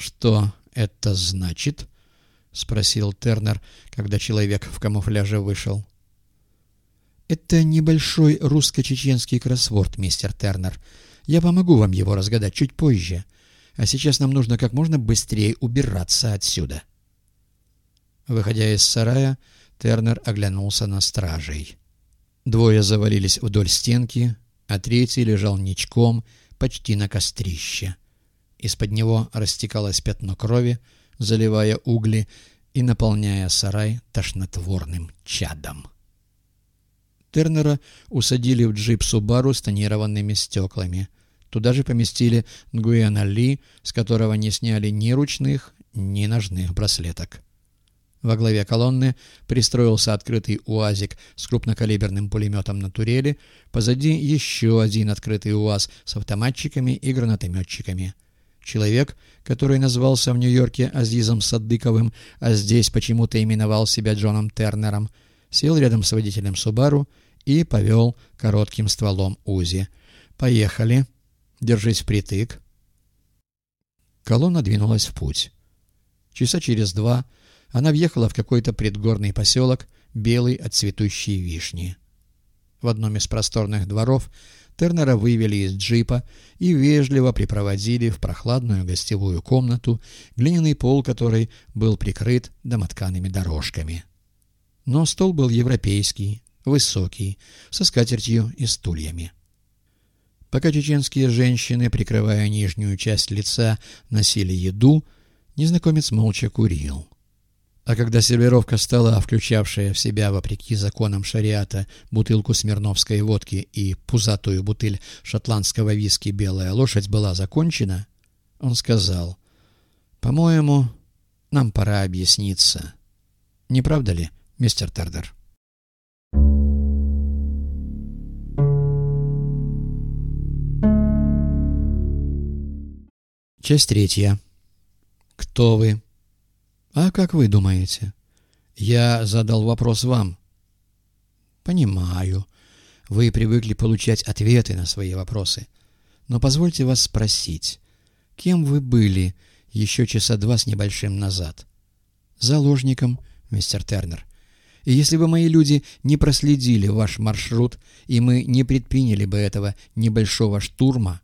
«Что это значит?» — спросил Тернер, когда человек в камуфляже вышел. «Это небольшой русско-чеченский кроссворд, мистер Тернер. Я помогу вам его разгадать чуть позже. А сейчас нам нужно как можно быстрее убираться отсюда». Выходя из сарая, Тернер оглянулся на стражей. Двое завалились вдоль стенки, а третий лежал ничком, почти на кострище. Из-под него растекалось пятно крови, заливая угли и наполняя сарай тошнотворным чадом. Тернера усадили в джип Субару с тонированными стеклами. Туда же поместили Нгуэна Ли, с которого не сняли ни ручных, ни ножных браслеток. Во главе колонны пристроился открытый УАЗик с крупнокалиберным пулеметом на турели, позади еще один открытый УАЗ с автоматчиками и гранатометчиками. Человек, который назвался в Нью-Йорке Азизом Саддыковым, а здесь почему-то именовал себя Джоном Тернером, сел рядом с водителем Субару и повел коротким стволом УЗИ. «Поехали. Держись впритык». Колонна двинулась в путь. Часа через два — она въехала в какой-то предгорный поселок, белый от цветущей вишни. В одном из просторных дворов Тернера вывели из джипа и вежливо припроводили в прохладную гостевую комнату, глиняный пол которой был прикрыт домоткаными дорожками. Но стол был европейский, высокий, со скатертью и стульями. Пока чеченские женщины, прикрывая нижнюю часть лица, носили еду, незнакомец молча курил. А когда сервировка стола, включавшая в себя, вопреки законам шариата, бутылку смирновской водки и пузатую бутыль шотландского виски «Белая лошадь» была закончена, он сказал, «По-моему, нам пора объясниться. Не правда ли, мистер Тердер?» Часть третья. Кто вы? А как вы думаете? Я задал вопрос вам. Понимаю. Вы привыкли получать ответы на свои вопросы. Но позвольте вас спросить, кем вы были еще часа два с небольшим назад? Заложником, мистер Тернер. И если бы мои люди не проследили ваш маршрут, и мы не предприняли бы этого небольшого штурма,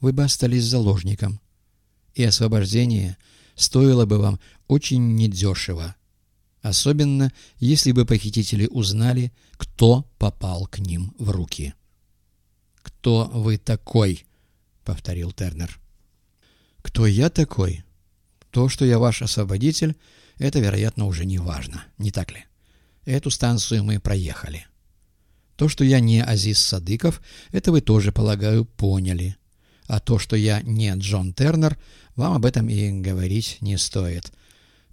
вы бы остались заложником. И освобождение стоило бы вам очень недешево. Особенно, если бы похитители узнали, кто попал к ним в руки. «Кто вы такой?» — повторил Тернер. «Кто я такой? То, что я ваш освободитель, это, вероятно, уже не важно, не так ли? Эту станцию мы проехали. То, что я не Азиз Садыков, это вы тоже, полагаю, поняли. А то, что я не Джон Тернер, вам об этом и говорить не стоит.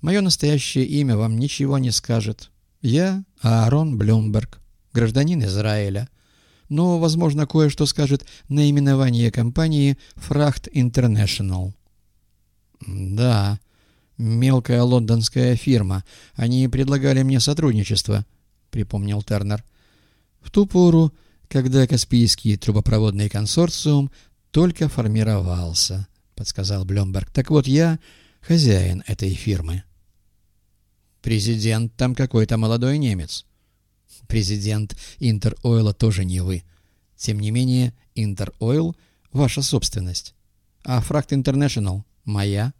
Мое настоящее имя вам ничего не скажет. Я Аарон Блюмберг, гражданин Израиля. Но, возможно, кое-что скажет наименование компании «Фрахт Интернешнл». «Да, мелкая лондонская фирма. Они предлагали мне сотрудничество», — припомнил Тернер. «В ту пору, когда Каспийский трубопроводный консорциум только формировался», — подсказал Блюмберг. «Так вот, я хозяин этой фирмы». Президент там какой-то молодой немец. Президент Интеройла тоже не вы. Тем не менее, Интеройл — ваша собственность. А Фракт Интернешнл — моя.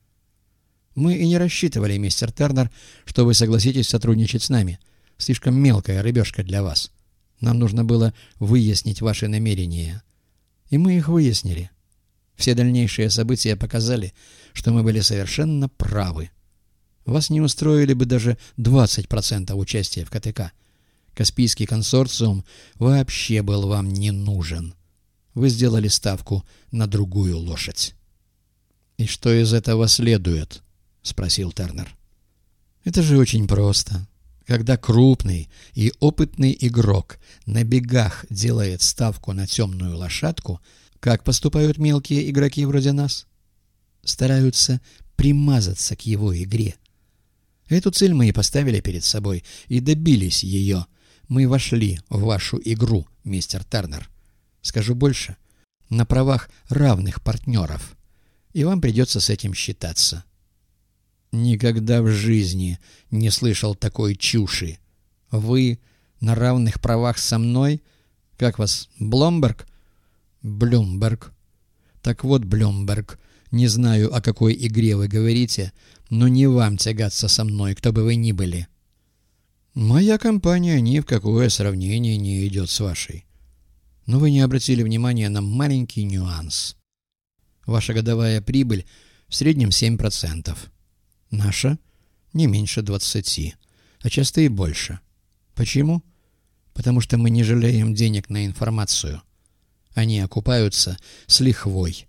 Мы и не рассчитывали, мистер Тернер, что вы согласитесь сотрудничать с нами. Слишком мелкая рыбешка для вас. Нам нужно было выяснить ваши намерения. И мы их выяснили. Все дальнейшие события показали, что мы были совершенно правы. Вас не устроили бы даже 20% участия в КТК. Каспийский консорциум вообще был вам не нужен. Вы сделали ставку на другую лошадь. «И что из этого следует?» — спросил Тернер. «Это же очень просто. Когда крупный и опытный игрок на бегах делает ставку на темную лошадку, как поступают мелкие игроки вроде нас? Стараются примазаться к его игре. Эту цель мы и поставили перед собой, и добились ее. Мы вошли в вашу игру, мистер Тернер. Скажу больше, на правах равных партнеров. И вам придется с этим считаться. Никогда в жизни не слышал такой чуши. Вы на равных правах со мной? Как вас, Бломберг? Блюмберг. Так вот, Блюмберг, не знаю, о какой игре вы говорите, но не вам тягаться со мной, кто бы вы ни были. Моя компания ни в какое сравнение не идет с вашей. Но вы не обратили внимания на маленький нюанс. Ваша годовая прибыль в среднем 7%. Наша не меньше 20%, а часто и больше. Почему? Потому что мы не жалеем денег на информацию. Они окупаются с лихвой.